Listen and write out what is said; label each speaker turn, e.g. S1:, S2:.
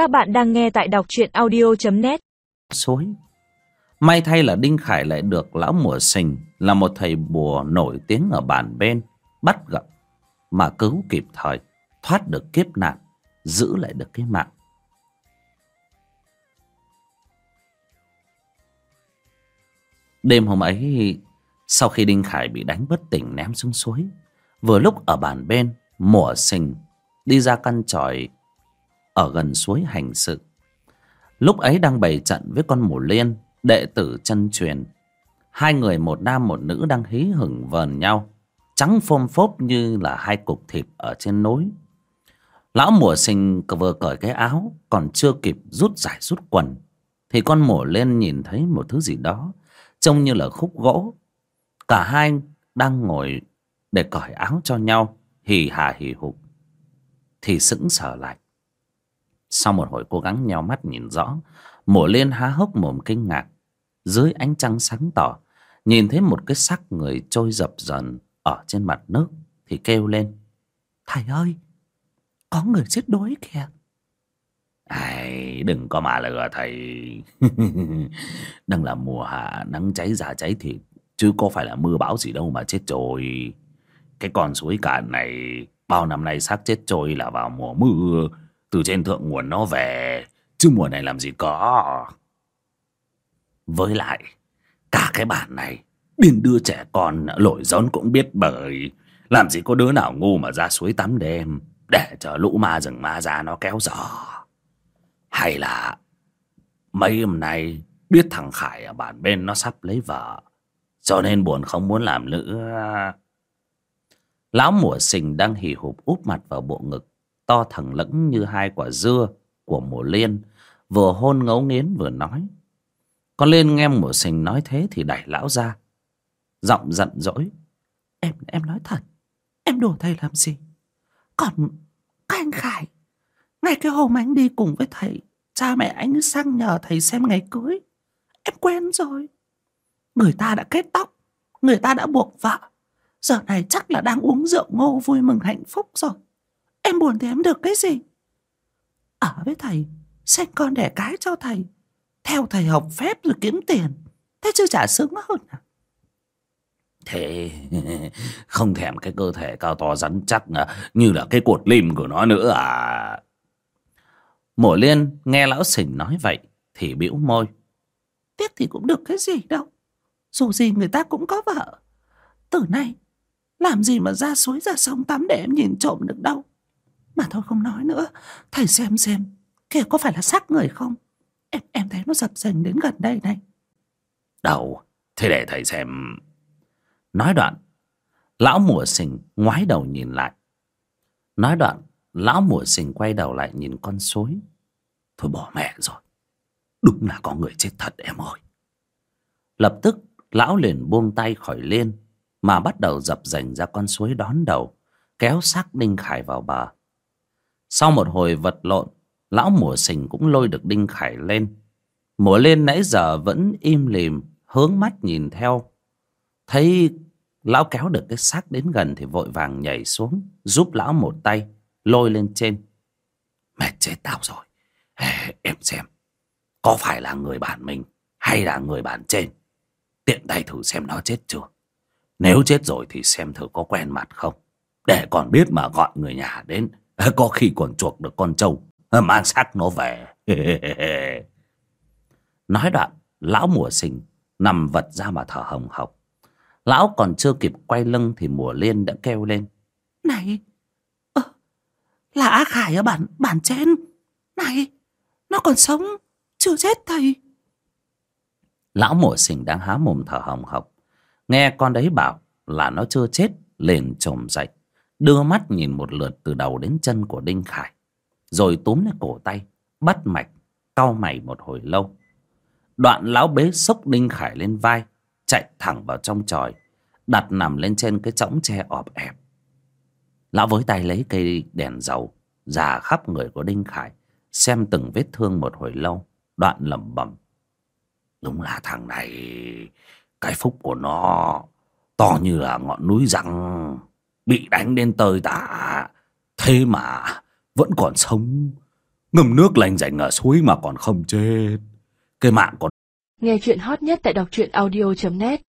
S1: Các bạn đang nghe tại đọc truyện audio.net
S2: Suối May thay là Đinh Khải lại được lão mùa sình, Là một thầy bùa nổi tiếng ở bản bên, Bắt gặp, Mà cứu kịp thời, Thoát được kiếp nạn, Giữ lại được cái mạng. Đêm hôm ấy, Sau khi Đinh Khải bị đánh bất tỉnh ném xuống suối, Vừa lúc ở bàn bên, Mùa sình Đi ra căn tròi ở gần suối hành sự. Lúc ấy đang bày trận với con mù liên, Đệ tử chân truyền. Hai người một nam một nữ đang hí hửng vờn nhau, Trắng phôm phốp như là hai cục thịt ở trên núi. Lão mùa sinh vừa cởi cái áo, Còn chưa kịp rút giải rút quần, Thì con mổ lên nhìn thấy một thứ gì đó, Trông như là khúc gỗ. Cả hai đang ngồi để cởi áo cho nhau, Hì hà hì hục, Thì sững sờ lại. Sau một hồi cố gắng nheo mắt nhìn rõ Mổ lên há hốc mồm kinh ngạc Dưới ánh trăng sáng tỏ Nhìn thấy một cái xác người trôi dập dần Ở trên mặt nước Thì kêu lên Thầy ơi Có người chết đuối kìa. Ai, đừng có mà lừa thầy. Đang là mùa hạ Nắng cháy già cháy thịt Chứ có phải là mưa bão gì đâu mà chết trôi. Cái con suối cạn này Bao năm nay xác chết trôi là vào mùa mưa từ trên thượng nguồn nó về. Chứ mùa này làm gì có. Với lại, Cả cái bản này biên đưa trẻ con, lội gión cũng biết bởi Làm gì có đứa nào ngu mà ra suối tắm đêm, Để chờ lũ ma rừng ma ra nó kéo giò. Hay là, Mấy hôm nay, Biết thằng Khải ở bản bên nó sắp lấy vợ, Cho nên buồn không muốn làm nữa. Lão mùa sình đang hì hụp úp mặt vào bộ ngực. To thẳng lẫng như hai quả dưa Của mùa liên, Vừa hôn ngấu nghiến vừa nói. Con Liên nghe mùa sình nói thế Thì đẩy lão ra. Giọng giận dỗi,
S3: Em em nói thật, Em đùa thầy làm gì? Còn các anh Khải Ngay cái hôm anh đi cùng với thầy, Cha mẹ anh sang nhờ thầy xem ngày cưới. Em quen rồi. Người ta đã kết tóc, Người ta đã buộc vợ, Giờ này chắc là đang uống rượu ngô vui mừng hạnh phúc rồi. Em buồn thì em được cái gì? Ở với thầy Sinh con đẻ cái cho thầy. Theo thầy học phép rồi kiếm tiền. Thế chứ chả sướng hơn à?
S2: Thế không thèm cái cơ thể cao to rắn chắc như là cái cột lim của nó nữa à. Mổ liên nghe lão sình nói vậy Thì bĩu môi.
S3: Tiếc thì cũng được cái gì đâu. Dù gì người ta cũng có vợ. Từ nay Làm gì mà ra suối ra sông tắm để em nhìn trộm được đâu mà thôi không nói nữa. Thầy xem xem kia có phải là xác người không? Em em thấy nó dập dềnh đến gần đây này.
S2: Đâu? Thế để thầy xem. Nói đoạn, Lão mùa sình ngoái đầu nhìn lại. Nói đoạn, Lão mùa sình quay đầu lại nhìn con suối. Thôi bỏ mẹ rồi. Đúng là có người chết thật em ơi. Lập tức, Lão liền buông tay khỏi lên, Mà bắt đầu dập dành ra con suối đón đầu, Kéo xác Đinh Khải vào bờ. Sau một hồi vật lộn Lão mùa sình cũng lôi được Đinh Khải lên. Mùa lên nãy giờ vẫn im lìm Hướng mắt nhìn theo. Thấy lão kéo được cái xác đến gần Thì vội vàng nhảy xuống Giúp lão một tay Lôi lên trên. Mệt chết tao rồi. Ê, Em xem Có phải là người bản mình Hay là người bản trên? Tiện tay thử xem nó chết chưa. Nếu chết rồi thì xem thử có quen mặt không. Để còn biết mà gọi người nhà đến. Có khi còn chuộc được con trâu Mang xác nó về. Nói đoạn Lão mùa sinh Nằm vật ra mà thở hồng hộc. Lão còn chưa kịp quay lưng Thì mùa liên đã kêu lên.
S3: Này ơ, Là Á Khải ở bản, bản trên. Này Nó còn sống Chưa chết thầy.
S2: Lão mùa sinh đang há mồm thở hồng hộc. Nghe con đấy bảo là nó chưa chết Liền trồm dậy Đưa mắt nhìn một lượt từ đầu đến chân của Đinh Khải, Rồi túm lấy cổ tay, Bắt mạch, Cau mày một hồi lâu. Đoạn lão bế xốc Đinh Khải lên vai, Chạy thẳng vào trong tròi, Đặt nằm lên trên cái chõng tre ọp ẹp. Lão với tay lấy cây đèn dầu, Già khắp người của Đinh Khải, Xem từng vết thương một hồi lâu, Đoạn lẩm bẩm. Đúng là thằng này, Cái phúc của nó, To như là ngọn núi răng. Bị đánh đến tơi tả. Thế mà Vẫn còn sống. Ngâm nước lành rảnh ở suối mà còn không chết. Cái mạng còn
S1: Nghe chuyện hot nhất tại đọc truyện audio.net